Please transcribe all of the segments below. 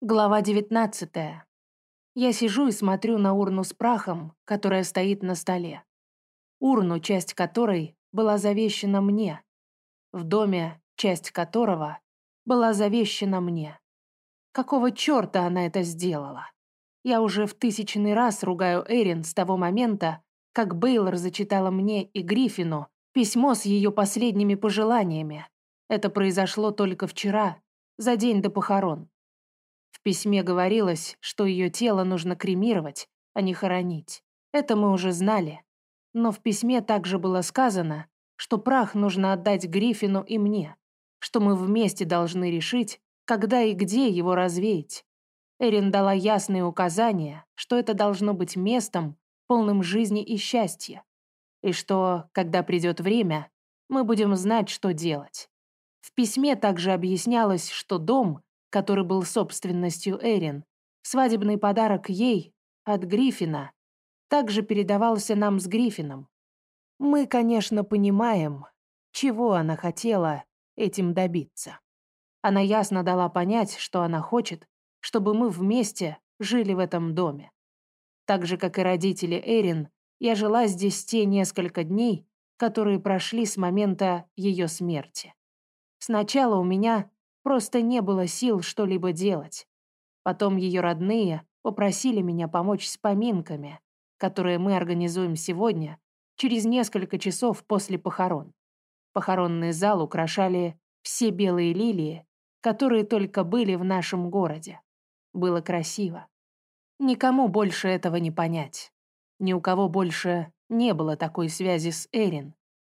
Глава 19. Я сижу и смотрю на урну с прахом, которая стоит на столе. Урну, часть которой была завещена мне. В доме, часть которого была завещена мне. Какого черта она это сделала? Я уже в тысячный раз ругаю Эрин с того момента, как Бейлор зачитала мне и Гриффину письмо с ее последними пожеланиями. Это произошло только вчера, за день до похорон. В письме говорилось, что ее тело нужно кремировать, а не хоронить. Это мы уже знали. Но в письме также было сказано, что прах нужно отдать Гриффину и мне, что мы вместе должны решить, когда и где его развеять. Эрин дала ясные указания, что это должно быть местом, полным жизни и счастья, и что, когда придет время, мы будем знать, что делать. В письме также объяснялось, что дом который был собственностью Эрин, свадебный подарок ей от Гриффина, также передавался нам с Гриффином. Мы, конечно, понимаем, чего она хотела этим добиться. Она ясно дала понять, что она хочет, чтобы мы вместе жили в этом доме. Так же, как и родители Эрин, я жила здесь те несколько дней, которые прошли с момента ее смерти. Сначала у меня Просто не было сил что-либо делать. Потом ее родные попросили меня помочь с поминками, которые мы организуем сегодня, через несколько часов после похорон. Похоронный зал украшали все белые лилии, которые только были в нашем городе. Было красиво. Никому больше этого не понять. Ни у кого больше не было такой связи с Эрин.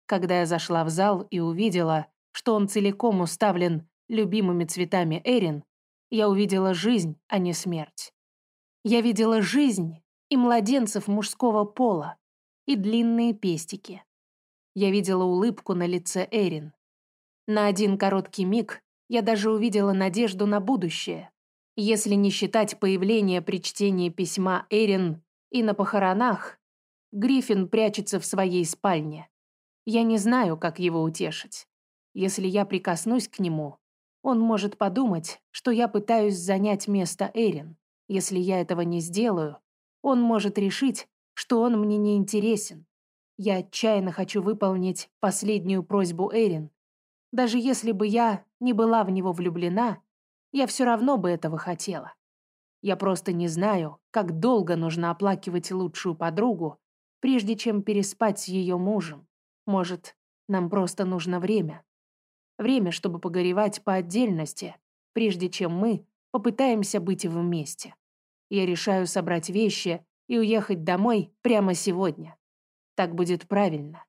Когда я зашла в зал и увидела, что он целиком уставлен любимыми цветами Эрин, я увидела жизнь, а не смерть. Я видела жизнь и младенцев мужского пола, и длинные пестики. Я видела улыбку на лице Эрин. На один короткий миг я даже увидела надежду на будущее. Если не считать появление при чтении письма Эрин и на похоронах, Гриффин прячется в своей спальне. Я не знаю, как его утешить. Если я прикоснусь к нему, он может подумать, что я пытаюсь занять место Эрин. Если я этого не сделаю, он может решить, что он мне не интересен. Я отчаянно хочу выполнить последнюю просьбу Эрин. Даже если бы я не была в него влюблена, я все равно бы этого хотела. Я просто не знаю, как долго нужно оплакивать лучшую подругу, прежде чем переспать с ее мужем. Может, нам просто нужно время. Время, чтобы погоревать по отдельности, прежде чем мы попытаемся быть вместе. Я решаю собрать вещи и уехать домой прямо сегодня. Так будет правильно.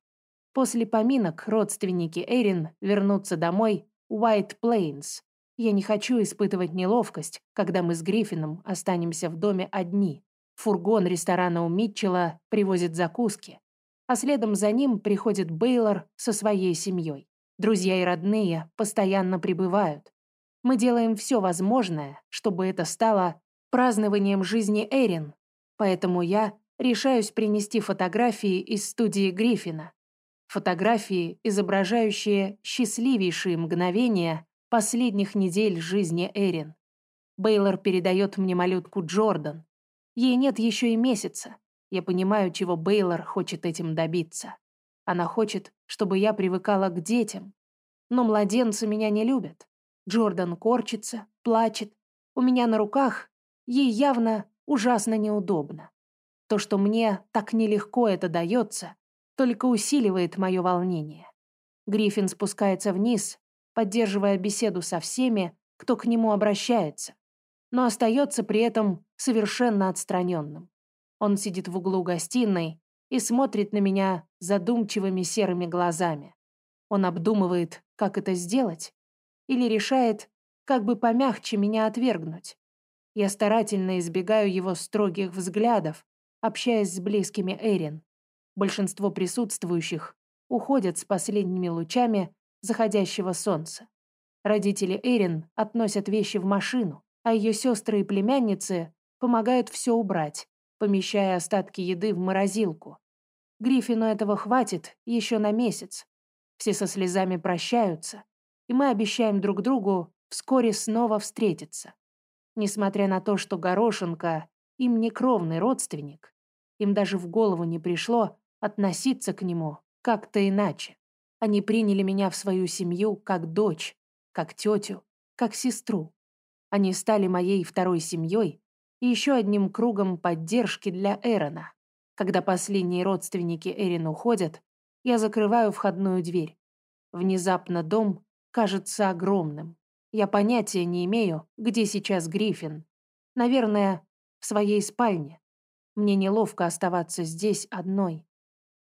После поминок родственники Эрин вернутся домой White Plains. Я не хочу испытывать неловкость, когда мы с Гриффином останемся в доме одни. Фургон ресторана у Митчелла привозит закуски, а следом за ним приходит Бейлор со своей семьей. Друзья и родные постоянно прибывают. Мы делаем все возможное, чтобы это стало празднованием жизни Эрин, поэтому я решаюсь принести фотографии из студии Гриффина. Фотографии, изображающие счастливейшие мгновения последних недель жизни Эрин. Бейлор передает мне малютку Джордан. Ей нет еще и месяца. Я понимаю, чего Бейлор хочет этим добиться. Она хочет, чтобы я привыкала к детям. Но младенцы меня не любят. Джордан корчится, плачет. У меня на руках ей явно ужасно неудобно. То, что мне так нелегко это дается, только усиливает мое волнение. Гриффин спускается вниз, поддерживая беседу со всеми, кто к нему обращается, но остается при этом совершенно отстраненным. Он сидит в углу гостиной и смотрит на меня задумчивыми серыми глазами. Он обдумывает, как это сделать, или решает, как бы помягче меня отвергнуть. Я старательно избегаю его строгих взглядов, общаясь с близкими Эрин. Большинство присутствующих уходят с последними лучами заходящего солнца. Родители Эрин относят вещи в машину, а ее сестры и племянницы помогают все убрать, помещая остатки еды в морозилку. Гриффину этого хватит еще на месяц. Все со слезами прощаются, и мы обещаем друг другу вскоре снова встретиться. Несмотря на то, что Горошенко им не кровный родственник, им даже в голову не пришло относиться к нему как-то иначе. Они приняли меня в свою семью как дочь, как тетю, как сестру. Они стали моей второй семьей и еще одним кругом поддержки для Эрона. Когда последние родственники Эрин уходят, я закрываю входную дверь. Внезапно дом кажется огромным. Я понятия не имею, где сейчас Гриффин. Наверное, в своей спальне. Мне неловко оставаться здесь одной.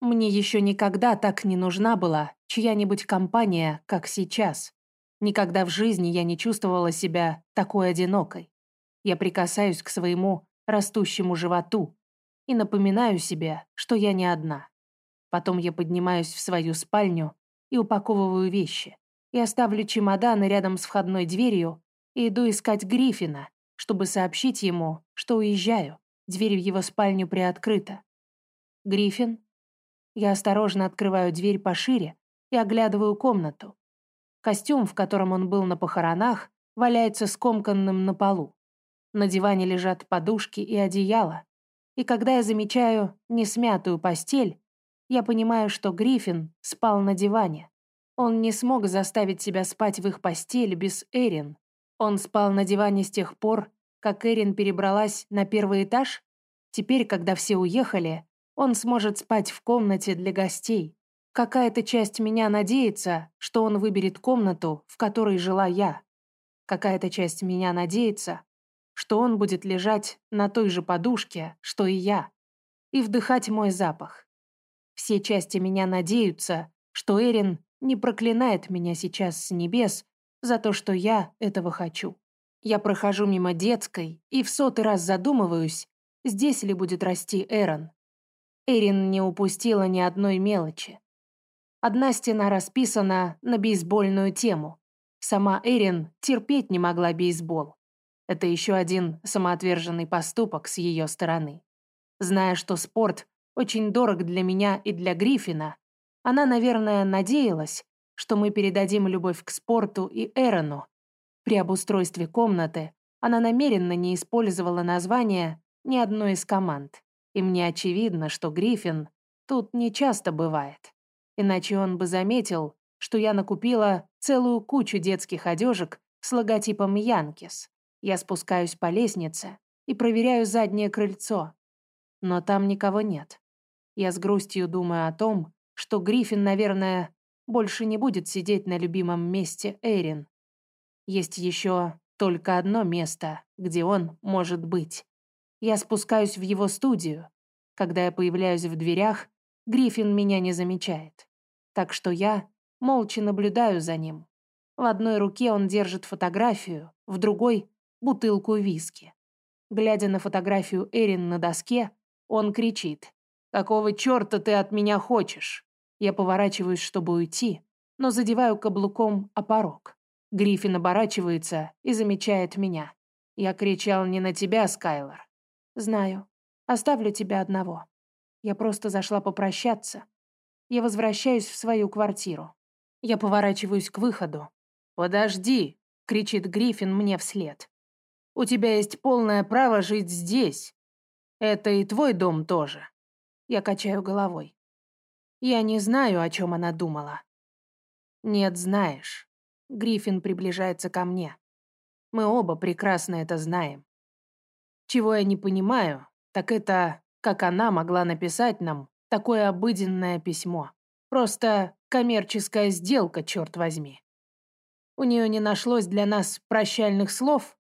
Мне еще никогда так не нужна была чья-нибудь компания, как сейчас. Никогда в жизни я не чувствовала себя такой одинокой. Я прикасаюсь к своему растущему животу и напоминаю себе, что я не одна. Потом я поднимаюсь в свою спальню и упаковываю вещи. И оставлю чемоданы рядом с входной дверью и иду искать Гриффина, чтобы сообщить ему, что уезжаю. Дверь в его спальню приоткрыта. Гриффин. Я осторожно открываю дверь пошире и оглядываю комнату. Костюм, в котором он был на похоронах, валяется скомканным на полу. На диване лежат подушки и одеяло. И когда я замечаю несмятую постель, я понимаю, что Гриффин спал на диване. Он не смог заставить себя спать в их постели без Эрин. Он спал на диване с тех пор, как Эрин перебралась на первый этаж? Теперь, когда все уехали, он сможет спать в комнате для гостей. Какая-то часть меня надеется, что он выберет комнату, в которой жила я. Какая-то часть меня надеется, что он будет лежать на той же подушке, что и я, и вдыхать мой запах. Все части меня надеются, что Эрин не проклинает меня сейчас с небес за то, что я этого хочу. Я прохожу мимо детской и в сотый раз задумываюсь, здесь ли будет расти Эрон. Эрин не упустила ни одной мелочи. Одна стена расписана на бейсбольную тему. Сама Эрин терпеть не могла бейсбол. Это еще один самоотверженный поступок с ее стороны. Зная, что спорт очень дорог для меня и для Гриффина, она, наверное, надеялась, что мы передадим любовь к спорту и Эрону. При обустройстве комнаты она намеренно не использовала название ни одной из команд. И мне очевидно, что Гриффин тут не часто бывает. Иначе он бы заметил, что я накупила целую кучу детских одежек с логотипом Янкис. Я спускаюсь по лестнице и проверяю заднее крыльцо. Но там никого нет. Я с грустью думаю о том, что Гриффин, наверное, больше не будет сидеть на любимом месте Эрин. Есть еще только одно место, где он может быть. Я спускаюсь в его студию. Когда я появляюсь в дверях, Гриффин меня не замечает. Так что я молча наблюдаю за ним. В одной руке он держит фотографию, в другой — бутылку виски. Глядя на фотографию Эрин на доске, он кричит. «Какого черта ты от меня хочешь?» Я поворачиваюсь, чтобы уйти, но задеваю каблуком о порог. Гриффин оборачивается и замечает меня. Я кричал не на тебя, Скайлор. Знаю. Оставлю тебя одного. Я просто зашла попрощаться. Я возвращаюсь в свою квартиру. Я поворачиваюсь к выходу. «Подожди!» — кричит Гриффин мне вслед. «У тебя есть полное право жить здесь. Это и твой дом тоже». Я качаю головой. Я не знаю, о чем она думала. «Нет, знаешь». Гриффин приближается ко мне. Мы оба прекрасно это знаем. Чего я не понимаю, так это, как она могла написать нам такое обыденное письмо. Просто коммерческая сделка, черт возьми. У нее не нашлось для нас прощальных слов.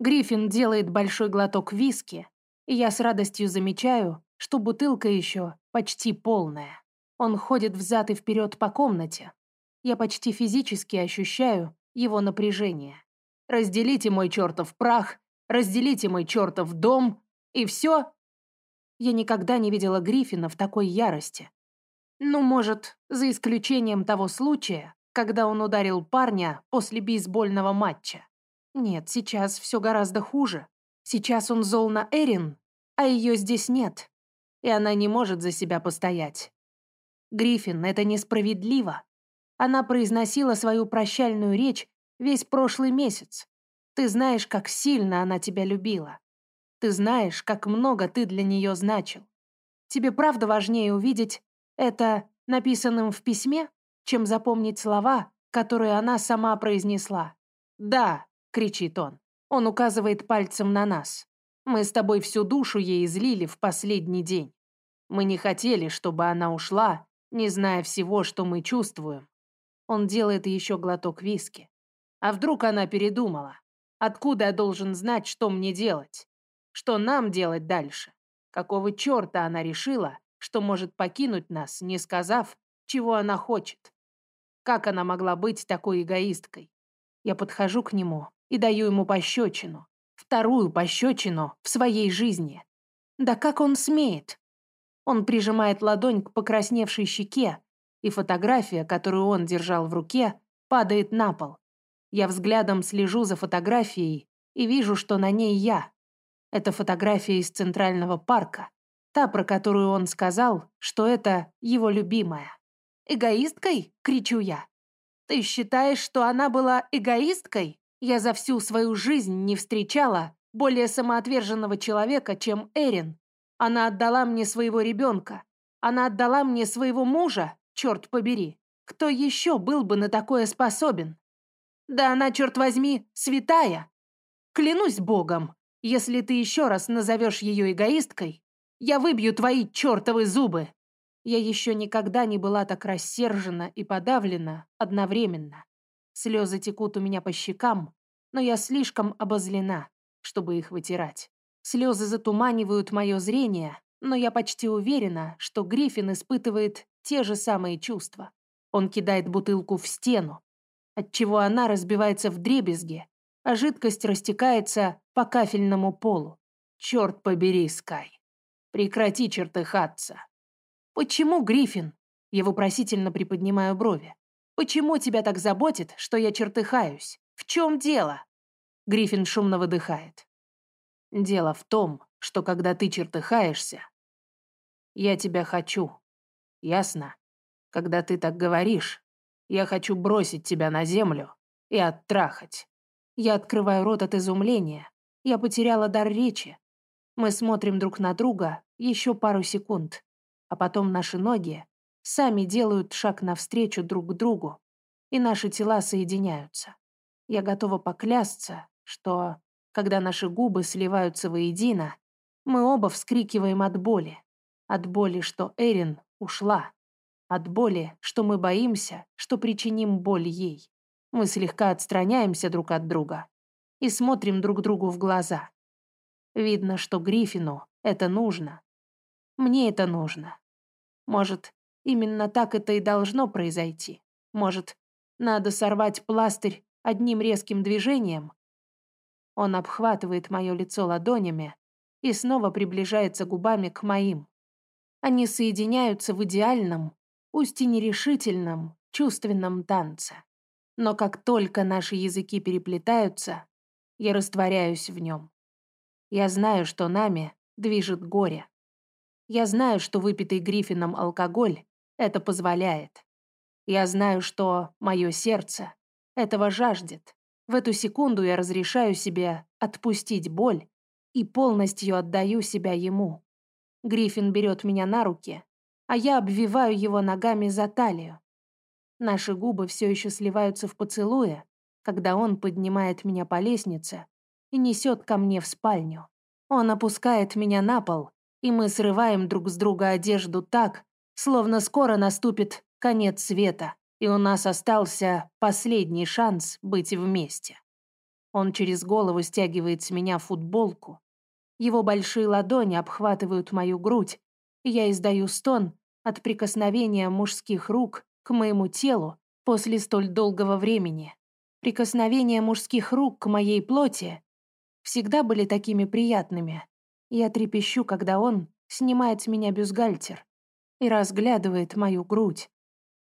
Гриффин делает большой глоток виски, и я с радостью замечаю, что бутылка еще почти полная. Он ходит взад и вперед по комнате. Я почти физически ощущаю его напряжение. Разделите мой чертов прах, разделите мой чертов дом, и все. Я никогда не видела Гриффина в такой ярости. Ну, может, за исключением того случая, когда он ударил парня после бейсбольного матча. Нет, сейчас все гораздо хуже. Сейчас он зол на Эрин, а ее здесь нет, и она не может за себя постоять. Гриффин, это несправедливо. Она произносила свою прощальную речь весь прошлый месяц. Ты знаешь, как сильно она тебя любила. Ты знаешь, как много ты для нее значил. Тебе правда важнее увидеть это написанным в письме, чем запомнить слова, которые она сама произнесла. «Да», — кричит он. Он указывает пальцем на нас. «Мы с тобой всю душу ей излили в последний день. Мы не хотели, чтобы она ушла, не зная всего, что мы чувствуем. Он делает еще глоток виски. А вдруг она передумала? Откуда я должен знать, что мне делать? Что нам делать дальше? Какого черта она решила, что может покинуть нас, не сказав, чего она хочет? Как она могла быть такой эгоисткой? Я подхожу к нему и даю ему пощечину. Вторую пощечину в своей жизни. Да как он смеет? Он прижимает ладонь к покрасневшей щеке, и фотография, которую он держал в руке, падает на пол. Я взглядом слежу за фотографией и вижу, что на ней я. Это фотография из Центрального парка, та, про которую он сказал, что это его любимая. «Эгоисткой?» — кричу я. «Ты считаешь, что она была эгоисткой? Я за всю свою жизнь не встречала более самоотверженного человека, чем Эрин. Она отдала мне своего ребенка. Она отдала мне своего мужа, черт побери. Кто еще был бы на такое способен? Да она, черт возьми, святая. Клянусь богом, если ты еще раз назовешь ее эгоисткой, я выбью твои чертовы зубы. Я еще никогда не была так рассержена и подавлена одновременно. Слезы текут у меня по щекам, но я слишком обозлена, чтобы их вытирать. Слезы затуманивают мое зрение, но я почти уверена, что Гриффин испытывает те же самые чувства. Он кидает бутылку в стену, отчего она разбивается в дребезги, а жидкость растекается по кафельному полу. Черт побери, Скай. Прекрати чертыхаться. Почему, Гриффин? Я вопросительно приподнимаю брови. Почему тебя так заботит, что я чертыхаюсь? В чем дело? Гриффин шумно выдыхает. Дело в том, что когда ты чертыхаешься, я тебя хочу. Ясно? Когда ты так говоришь, я хочу бросить тебя на землю и оттрахать. Я открываю рот от изумления. Я потеряла дар речи. Мы смотрим друг на друга еще пару секунд, а потом наши ноги сами делают шаг навстречу друг другу, и наши тела соединяются. Я готова поклясться, что когда наши губы сливаются воедино, мы оба вскрикиваем от боли. От боли, что Эрин ушла. От боли, что мы боимся, что причиним боль ей. Мы слегка отстраняемся друг от друга и смотрим друг другу в глаза. Видно, что Гриффину это нужно. Мне это нужно. Может, именно так это и должно произойти. Может, надо сорвать пластырь одним резким движением, он обхватывает мое лицо ладонями и снова приближается губами к моим. Они соединяются в идеальном, пусть и нерешительном, чувственном танце. Но как только наши языки переплетаются, я растворяюсь в нем. Я знаю, что нами движет горе. Я знаю, что выпитый Гриффином алкоголь это позволяет. Я знаю, что мое сердце этого жаждет. В эту секунду я разрешаю себе отпустить боль и полностью отдаю себя ему. Гриффин берет меня на руки, а я обвиваю его ногами за талию. Наши губы все еще сливаются в поцелуе, когда он поднимает меня по лестнице и несет ко мне в спальню. Он опускает меня на пол, и мы срываем друг с друга одежду так, словно скоро наступит конец света и у нас остался последний шанс быть вместе. Он через голову стягивает с меня футболку. Его большие ладони обхватывают мою грудь, и я издаю стон от прикосновения мужских рук к моему телу после столь долгого времени. Прикосновения мужских рук к моей плоти всегда были такими приятными. Я трепещу, когда он снимает с меня бюстгальтер и разглядывает мою грудь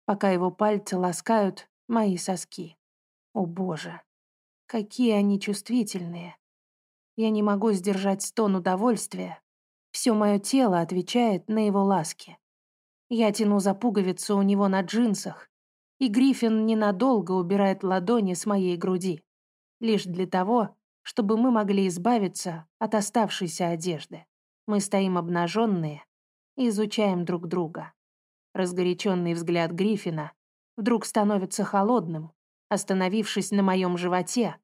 пока его пальцы ласкают мои соски. О боже, какие они чувствительные. Я не могу сдержать стон удовольствия. Все мое тело отвечает на его ласки. Я тяну за пуговицу у него на джинсах, и Гриффин ненадолго убирает ладони с моей груди, лишь для того, чтобы мы могли избавиться от оставшейся одежды. Мы стоим обнаженные изучаем друг друга. Разгоряченный взгляд Гриффина вдруг становится холодным, остановившись на моем животе,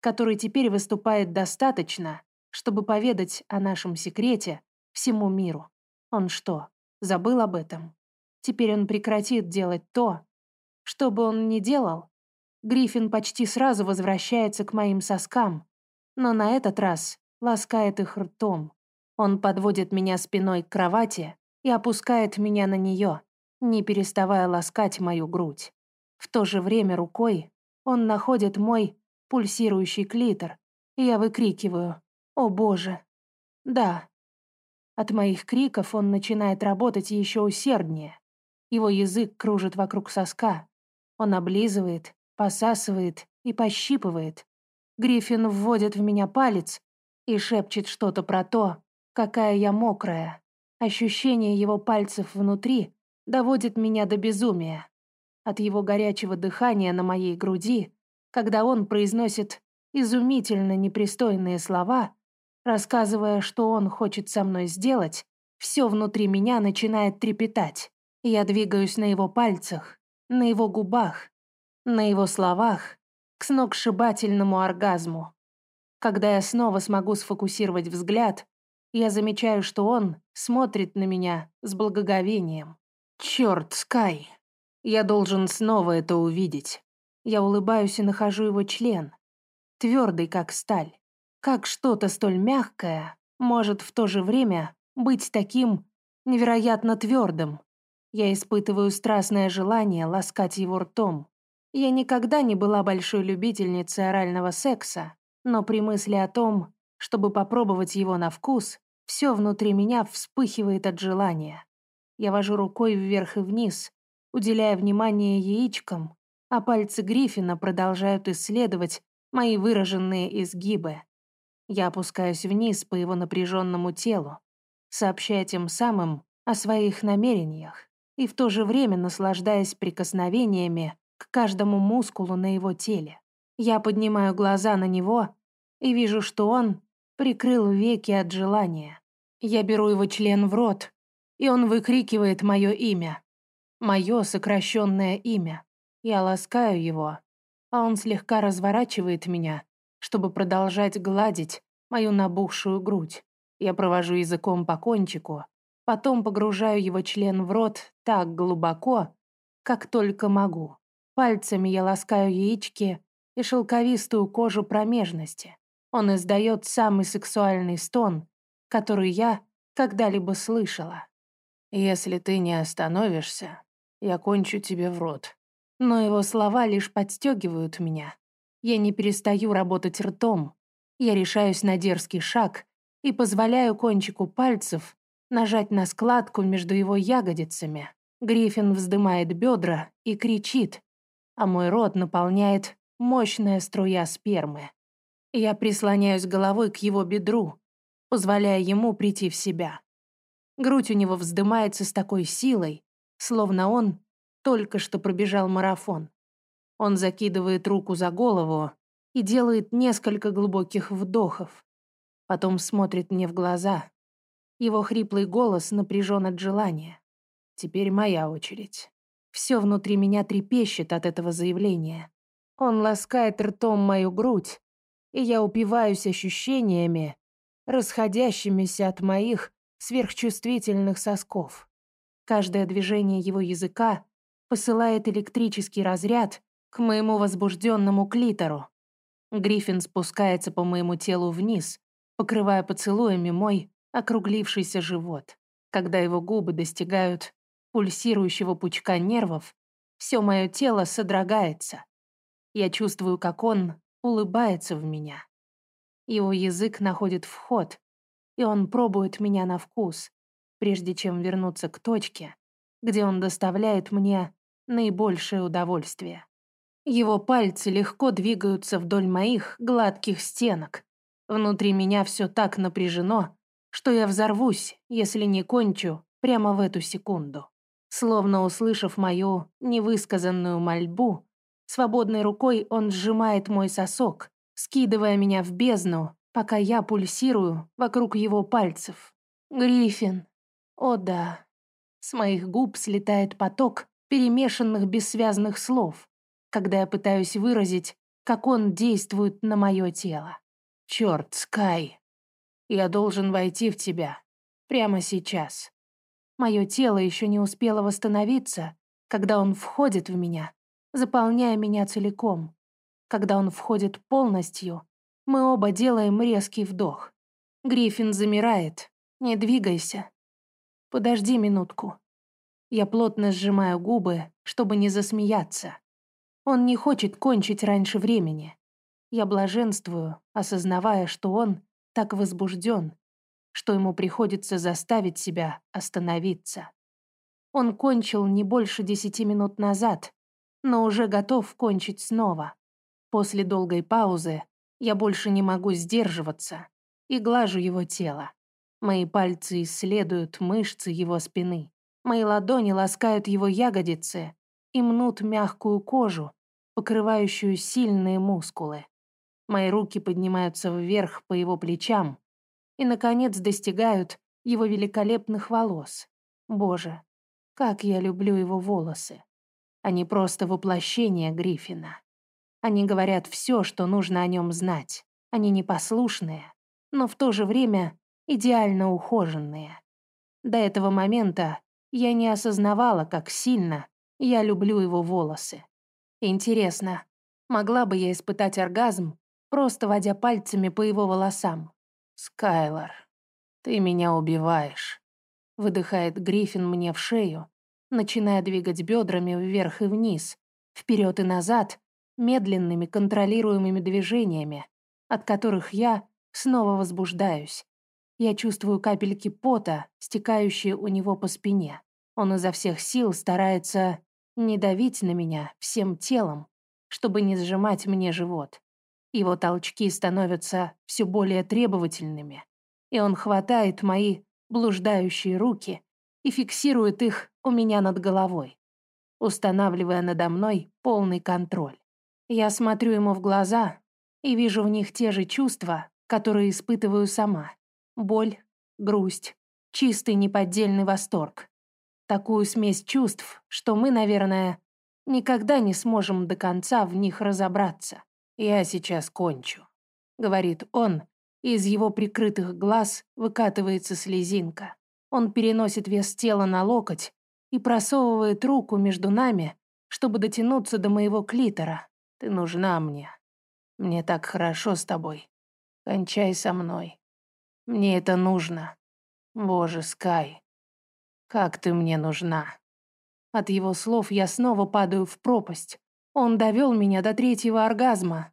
который теперь выступает достаточно, чтобы поведать о нашем секрете всему миру. Он что, забыл об этом? Теперь он прекратит делать то, что бы он ни делал. Гриффин почти сразу возвращается к моим соскам, но на этот раз ласкает их ртом. Он подводит меня спиной к кровати и опускает меня на нее, не переставая ласкать мою грудь. В то же время рукой он находит мой пульсирующий клитор, и я выкрикиваю «О боже!». Да. От моих криков он начинает работать еще усерднее. Его язык кружит вокруг соска. Он облизывает, посасывает и пощипывает. Гриффин вводит в меня палец и шепчет что-то про то, какая я мокрая. Ощущение его пальцев внутри доводит меня до безумия. От его горячего дыхания на моей груди когда он произносит изумительно непристойные слова, рассказывая, что он хочет со мной сделать, все внутри меня начинает трепетать. Я двигаюсь на его пальцах, на его губах, на его словах, к сногсшибательному оргазму. Когда я снова смогу сфокусировать взгляд, я замечаю, что он смотрит на меня с благоговением. Черт, Скай, я должен снова это увидеть. Я улыбаюсь и нахожу его член. Твердый, как сталь. Как что-то столь мягкое может в то же время быть таким невероятно твердым. Я испытываю страстное желание ласкать его ртом. Я никогда не была большой любительницей орального секса, но при мысли о том, чтобы попробовать его на вкус, все внутри меня вспыхивает от желания. Я вожу рукой вверх и вниз, уделяя внимание яичкам, а пальцы Гриффина продолжают исследовать мои выраженные изгибы. Я опускаюсь вниз по его напряженному телу, сообщая тем самым о своих намерениях и в то же время наслаждаясь прикосновениями к каждому мускулу на его теле. Я поднимаю глаза на него и вижу, что он прикрыл веки от желания. Я беру его член в рот, и он выкрикивает мое имя. Мое сокращенное имя. Я ласкаю его, а он слегка разворачивает меня, чтобы продолжать гладить мою набухшую грудь. Я провожу языком по кончику, потом погружаю его член в рот так глубоко, как только могу. Пальцами я ласкаю яички и шелковистую кожу промежности. Он издает самый сексуальный стон, который я когда-либо слышала. «Если ты не остановишься, я кончу тебе в рот», но его слова лишь подстегивают меня. Я не перестаю работать ртом. Я решаюсь на дерзкий шаг и позволяю кончику пальцев нажать на складку между его ягодицами. Гриффин вздымает бедра и кричит, а мой рот наполняет мощная струя спермы. Я прислоняюсь головой к его бедру, позволяя ему прийти в себя. Грудь у него вздымается с такой силой, словно он только что пробежал марафон. Он закидывает руку за голову и делает несколько глубоких вдохов. Потом смотрит мне в глаза. Его хриплый голос напряжен от желания. Теперь моя очередь. Все внутри меня трепещет от этого заявления. Он ласкает ртом мою грудь, и я упиваюсь ощущениями, расходящимися от моих сверхчувствительных сосков. Каждое движение его языка посылает электрический разряд к моему возбужденному клитору. Гриффин спускается по моему телу вниз, покрывая поцелуями мой округлившийся живот. Когда его губы достигают пульсирующего пучка нервов, все мое тело содрогается. Я чувствую, как он улыбается в меня. Его язык находит вход, и он пробует меня на вкус, прежде чем вернуться к точке, где он доставляет мне наибольшее удовольствие. Его пальцы легко двигаются вдоль моих гладких стенок. Внутри меня все так напряжено, что я взорвусь, если не кончу прямо в эту секунду. Словно услышав мою невысказанную мольбу, свободной рукой он сжимает мой сосок скидывая меня в бездну, пока я пульсирую вокруг его пальцев. Гриффин. О да. С моих губ слетает поток перемешанных бессвязных слов, когда я пытаюсь выразить, как он действует на мое тело. Черт, Скай. Я должен войти в тебя. Прямо сейчас. Мое тело еще не успело восстановиться, когда он входит в меня, заполняя меня целиком. Когда он входит полностью, мы оба делаем резкий вдох. Гриффин замирает. Не двигайся. Подожди минутку. Я плотно сжимаю губы, чтобы не засмеяться. Он не хочет кончить раньше времени. Я блаженствую, осознавая, что он так возбужден, что ему приходится заставить себя остановиться. Он кончил не больше десяти минут назад, но уже готов кончить снова. После долгой паузы я больше не могу сдерживаться и глажу его тело. Мои пальцы исследуют мышцы его спины. Мои ладони ласкают его ягодицы и мнут мягкую кожу, покрывающую сильные мускулы. Мои руки поднимаются вверх по его плечам и, наконец, достигают его великолепных волос. Боже, как я люблю его волосы. Они просто воплощение Гриффина. Они говорят все, что нужно о нем знать. Они непослушные, но в то же время идеально ухоженные. До этого момента я не осознавала, как сильно я люблю его волосы. Интересно, могла бы я испытать оргазм, просто водя пальцами по его волосам? Скайлор, ты меня убиваешь выдыхает Гриффин мне в шею, начиная двигать бедрами вверх и вниз, вперед и назад, медленными контролируемыми движениями, от которых я снова возбуждаюсь. Я чувствую капельки пота, стекающие у него по спине. Он изо всех сил старается не давить на меня всем телом, чтобы не сжимать мне живот. Его толчки становятся все более требовательными, и он хватает мои блуждающие руки и фиксирует их у меня над головой, устанавливая надо мной полный контроль. Я смотрю ему в глаза и вижу в них те же чувства, которые испытываю сама. Боль, грусть, чистый неподдельный восторг. Такую смесь чувств, что мы, наверное, никогда не сможем до конца в них разобраться. «Я сейчас кончу», — говорит он, из его прикрытых глаз выкатывается слезинка. Он переносит вес тела на локоть и просовывает руку между нами, чтобы дотянуться до моего клитора. Ты нужна мне. Мне так хорошо с тобой. Кончай со мной. Мне это нужно. Боже, Скай, как ты мне нужна. От его слов я снова падаю в пропасть. Он довел меня до третьего оргазма,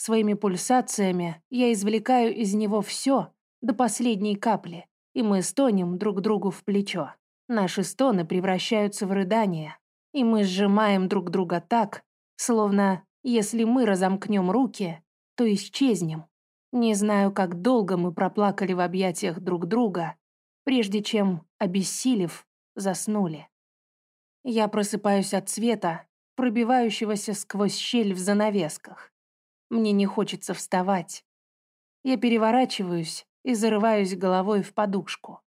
Своими пульсациями я извлекаю из него все до последней капли, и мы стонем друг другу в плечо. Наши стоны превращаются в рыдания, и мы сжимаем друг друга так, словно если мы разомкнем руки, то исчезнем. Не знаю, как долго мы проплакали в объятиях друг друга, прежде чем, обессилев, заснули. Я просыпаюсь от света, пробивающегося сквозь щель в занавесках. Мне не хочется вставать. Я переворачиваюсь и зарываюсь головой в подушку.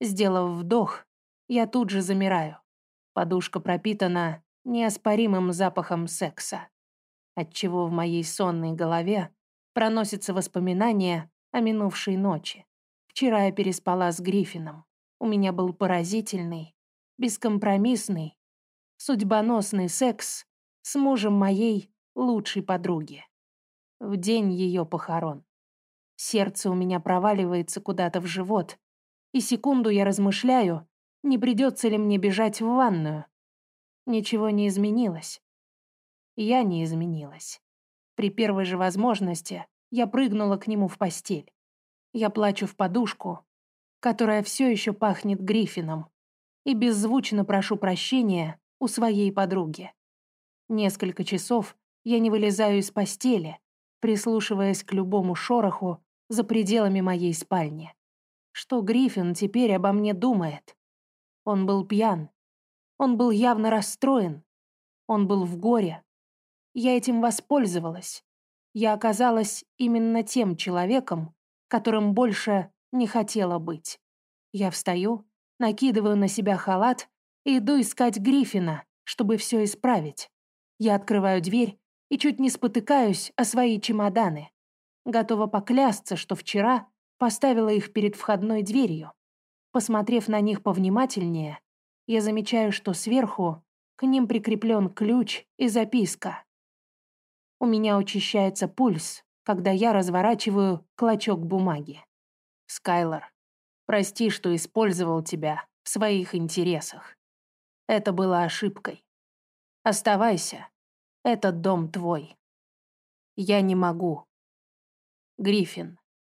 Сделав вдох, я тут же замираю. Подушка пропитана неоспоримым запахом секса, отчего в моей сонной голове проносится воспоминание о минувшей ночи. Вчера я переспала с Гриффином. У меня был поразительный, бескомпромиссный, судьбоносный секс с мужем моей лучшей подруги в день ее похорон. Сердце у меня проваливается куда-то в живот, и секунду я размышляю, не придется ли мне бежать в ванную. Ничего не изменилось. Я не изменилась. При первой же возможности я прыгнула к нему в постель. Я плачу в подушку, которая все еще пахнет Гриффином, и беззвучно прошу прощения у своей подруги. Несколько часов я не вылезаю из постели, прислушиваясь к любому шороху за пределами моей спальни. Что Гриффин теперь обо мне думает? Он был пьян. Он был явно расстроен. Он был в горе. Я этим воспользовалась. я оказалась именно тем человеком, которым больше не хотела быть. Я встаю, накидываю на себя халат и иду искать Гриффина, чтобы все исправить. Я открываю дверь и чуть не спотыкаюсь о свои чемоданы. Готова поклясться, что вчера поставила их перед входной дверью. Посмотрев на них повнимательнее, я замечаю, что сверху к ним прикреплен ключ и записка. У меня учащается пульс, когда я разворачиваю клочок бумаги. Скайлор, прости, что использовал тебя в своих интересах. Это было ошибкой. Оставайся. Этот дом твой. Я не могу. Гриффин.